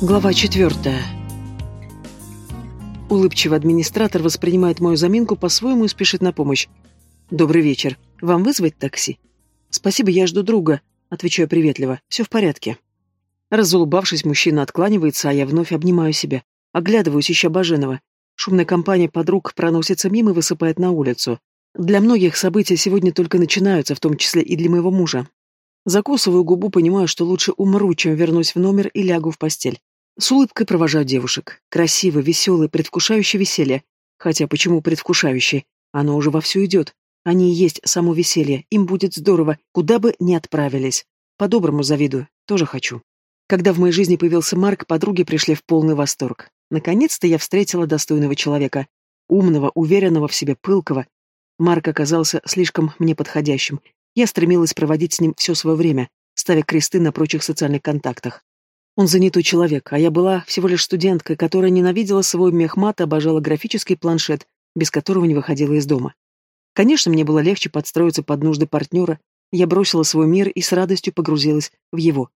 Глава четвертая. Улыбчивый администратор воспринимает мою заминку по-своему и спешит на помощь. «Добрый вечер. Вам вызвать такси?» «Спасибо, я жду друга», — отвечаю приветливо. «Все в порядке». Разулыбавшись, мужчина откланивается, а я вновь обнимаю себя. Оглядываюсь, ища Баженова. Шумная компания подруг проносится мимо и высыпает на улицу. Для многих события сегодня только начинаются, в том числе и для моего мужа. Закусываю губу, понимаю, что лучше умру, чем вернусь в номер и лягу в постель. С улыбкой провожаю девушек. Красивый, веселый, предвкушающий веселье. Хотя почему предвкушающий? Оно уже вовсю идет. Они и есть само веселье. Им будет здорово, куда бы ни отправились. По-доброму завидую. Тоже хочу. Когда в моей жизни появился Марк, подруги пришли в полный восторг. Наконец-то я встретила достойного человека. Умного, уверенного в себе, пылкого. Марк оказался слишком мне подходящим. Я стремилась проводить с ним все свое время, ставя кресты на прочих социальных контактах. Он занятой человек, а я была всего лишь студенткой, которая ненавидела свой мехмат и обожала графический планшет, без которого не выходила из дома. Конечно, мне было легче подстроиться под нужды партнера, я бросила свой мир и с радостью погрузилась в его.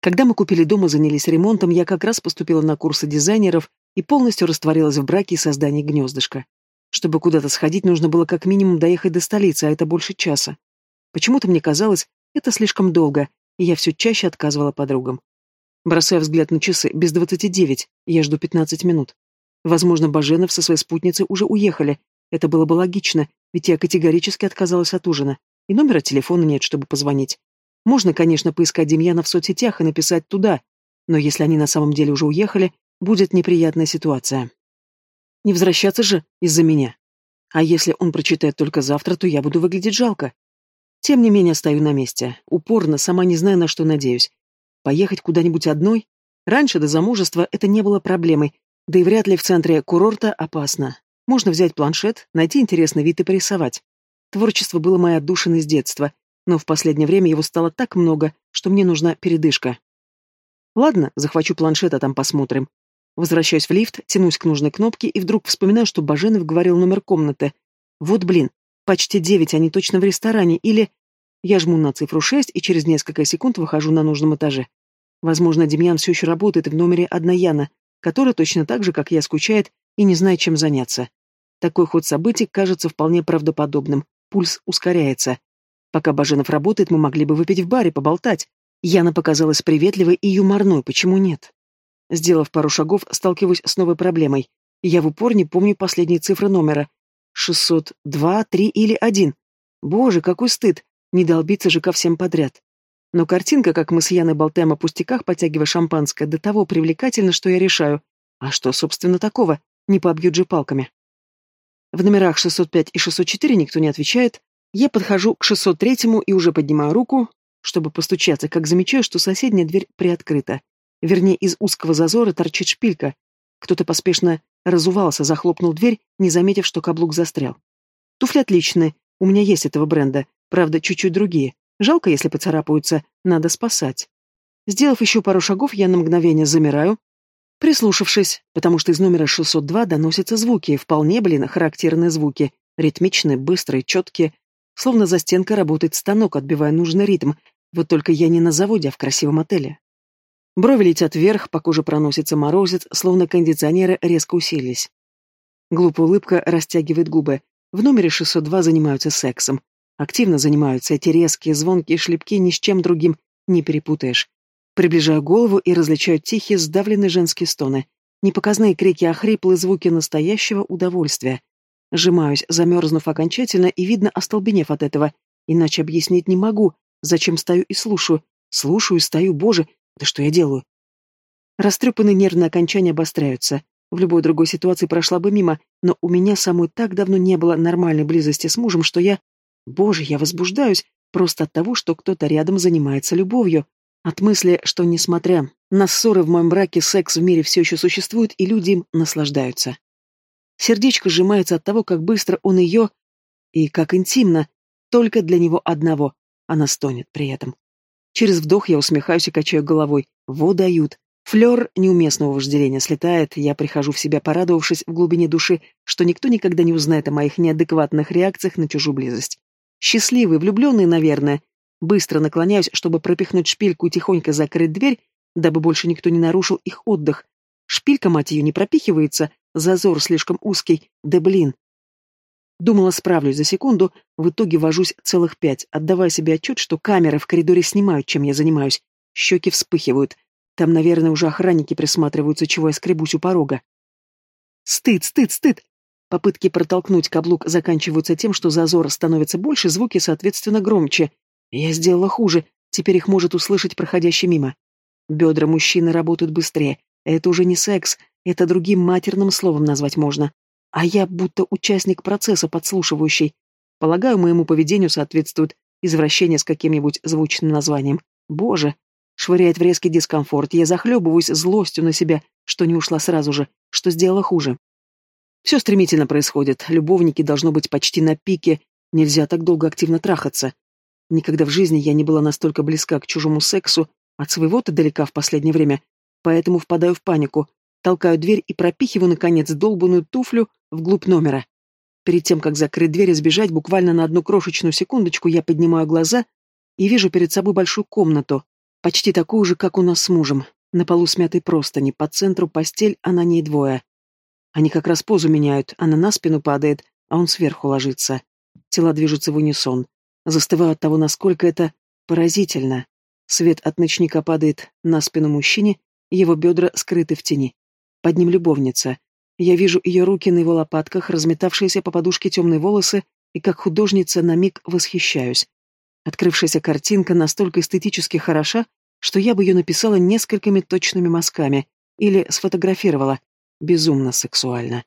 Когда мы купили дом и занялись ремонтом, я как раз поступила на курсы дизайнеров и полностью растворилась в браке и создании гнездышка. Чтобы куда-то сходить, нужно было как минимум доехать до столицы, а это больше часа. Почему-то мне казалось, это слишком долго, и я все чаще отказывала подругам. Бросая взгляд на часы, без двадцати девять, я жду пятнадцать минут. Возможно, Баженов со своей спутницей уже уехали. Это было бы логично, ведь я категорически отказалась от ужина. И номера телефона нет, чтобы позвонить. Можно, конечно, поискать Демьяна в соцсетях и написать туда, но если они на самом деле уже уехали, будет неприятная ситуация. Не возвращаться же из-за меня. А если он прочитает только завтра, то я буду выглядеть жалко. Тем не менее, стою на месте, упорно, сама не знаю, на что надеюсь. Поехать куда-нибудь одной? Раньше до замужества это не было проблемой, да и вряд ли в центре курорта опасно. Можно взять планшет, найти интересный вид и порисовать. Творчество было моей отдушиной с детства, но в последнее время его стало так много, что мне нужна передышка. Ладно, захвачу планшет, а там посмотрим. Возвращаюсь в лифт, тянусь к нужной кнопке и вдруг вспоминаю, что Баженов говорил номер комнаты. Вот блин, почти девять, они точно в ресторане, или... Я жму на цифру 6 и через несколько секунд выхожу на нужном этаже. Возможно, Демьян все еще работает в номере одна Яна, которая точно так же, как я, скучает и не знает, чем заняться. Такой ход событий кажется вполне правдоподобным. Пульс ускоряется. Пока Баженов работает, мы могли бы выпить в баре, поболтать. Яна показалась приветливой и юморной, почему нет? Сделав пару шагов, сталкиваюсь с новой проблемой. Я в упор не помню последние цифры номера. 602, 3 или 1. Боже, какой стыд! Не долбиться же ко всем подряд. Но картинка, как мы с Яной болтаем о пустяках, потягивая шампанское, до того привлекательна, что я решаю. А что, собственно, такого? Не побьют же палками. В номерах 605 и 604 никто не отвечает. Я подхожу к 603 и уже поднимаю руку, чтобы постучаться, как замечаю, что соседняя дверь приоткрыта. Вернее, из узкого зазора торчит шпилька. Кто-то поспешно разувался, захлопнул дверь, не заметив, что каблук застрял. Туфли отличные, у меня есть этого бренда, Правда, чуть-чуть другие. Жалко, если поцарапаются, надо спасать. Сделав еще пару шагов, я на мгновение замираю, прислушавшись, потому что из номера 602 доносятся звуки, вполне, блин, характерные звуки, ритмичные, быстрые, четкие, словно за стенкой работает станок, отбивая нужный ритм, вот только я не на заводе, а в красивом отеле. Брови летят вверх, по коже проносится морозец, словно кондиционеры резко усилились. Глупая улыбка растягивает губы. В номере 602 занимаются сексом. Активно занимаются эти резкие, звонкие шлепки, ни с чем другим не перепутаешь. Приближаю голову и различаю тихие, сдавленные женские стоны. Непоказные крики, а хриплые звуки настоящего удовольствия. Сжимаюсь, замерзнув окончательно и, видно, остолбенев от этого. Иначе объяснить не могу, зачем стою и слушаю. Слушаю и стою, боже, да что я делаю? Растрепанные нервные окончания обостряются. В любой другой ситуации прошла бы мимо, но у меня самой так давно не было нормальной близости с мужем, что я Боже, я возбуждаюсь просто от того, что кто-то рядом занимается любовью. От мысли, что, несмотря на ссоры в моем браке, секс в мире все еще существует, и люди им наслаждаются. Сердечко сжимается от того, как быстро он ее... И как интимно. Только для него одного. Она стонет при этом. Через вдох я усмехаюсь и качаю головой. Во дают. Флер неуместного вожделения слетает, я прихожу в себя, порадовавшись в глубине души, что никто никогда не узнает о моих неадекватных реакциях на чужую близость. Счастливый, влюбленный, наверное. Быстро наклоняюсь, чтобы пропихнуть шпильку и тихонько закрыть дверь, дабы больше никто не нарушил их отдых. Шпилька, мать ее, не пропихивается, зазор слишком узкий, да блин. Думала, справлюсь за секунду, в итоге вожусь целых пять, отдавая себе отчет, что камеры в коридоре снимают, чем я занимаюсь. Щеки вспыхивают. Там, наверное, уже охранники присматриваются, чего я скребусь у порога. Стыд, стыд, стыд! Попытки протолкнуть каблук заканчиваются тем, что зазор становится больше, звуки, соответственно, громче. Я сделала хуже, теперь их может услышать проходящий мимо. Бедра мужчины работают быстрее. Это уже не секс, это другим матерным словом назвать можно. А я будто участник процесса, подслушивающий. Полагаю, моему поведению соответствует извращение с каким-нибудь звучным названием. Боже, швыряет в резкий дискомфорт. Я захлебываюсь злостью на себя, что не ушла сразу же, что сделала хуже. Все стремительно происходит. Любовники должно быть почти на пике. Нельзя так долго активно трахаться. Никогда в жизни я не была настолько близка к чужому сексу, от своего-то далека в последнее время, поэтому впадаю в панику, толкаю дверь и пропихиваю, наконец, долбанную туфлю вглубь номера. Перед тем, как закрыть дверь и сбежать, буквально на одну крошечную секундочку я поднимаю глаза и вижу перед собой большую комнату, почти такую же, как у нас с мужем. На полу смятой простыни, по центру постель, а на ней двое. Они как раз позу меняют, она на спину падает, а он сверху ложится. Тела движутся в унисон. Застываю от того, насколько это поразительно. Свет от ночника падает на спину мужчине, его бедра скрыты в тени. Под ним любовница. Я вижу ее руки на его лопатках, разметавшиеся по подушке темные волосы, и как художница на миг восхищаюсь. Открывшаяся картинка настолько эстетически хороша, что я бы ее написала несколькими точными мазками или сфотографировала. Безумно сексуально.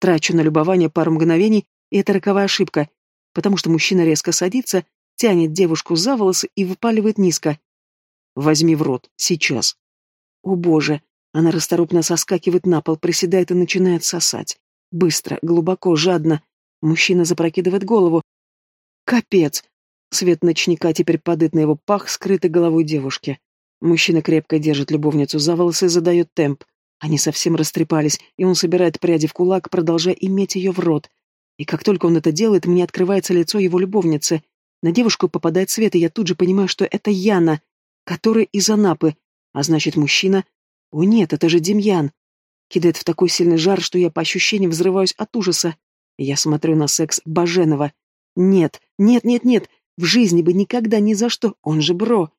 Трачу на любование пару мгновений, и это роковая ошибка, потому что мужчина резко садится, тянет девушку за волосы и выпаливает низко. «Возьми в рот, сейчас». О боже, она расторопно соскакивает на пол, приседает и начинает сосать. Быстро, глубоко, жадно. Мужчина запрокидывает голову. Капец! Свет ночника теперь падает на его пах, скрытой головой девушки. Мужчина крепко держит любовницу за волосы и задает темп. Они совсем растрепались, и он собирает пряди в кулак, продолжая иметь ее в рот. И как только он это делает, мне открывается лицо его любовницы. На девушку попадает свет, и я тут же понимаю, что это Яна, которая из Анапы, а значит, мужчина о нет, это же Демьян. Кидает в такой сильный жар, что я по ощущениям взрываюсь от ужаса. Я смотрю на секс Баженова. Нет, нет, нет, нет, в жизни бы никогда ни за что, он же бро.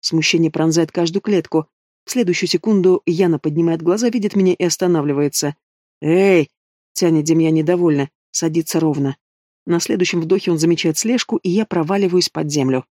Смущение пронзает каждую клетку. В следующую секунду Яна поднимает глаза, видит меня и останавливается. «Эй!» — тянет Демьян недовольно, садится ровно. На следующем вдохе он замечает слежку, и я проваливаюсь под землю.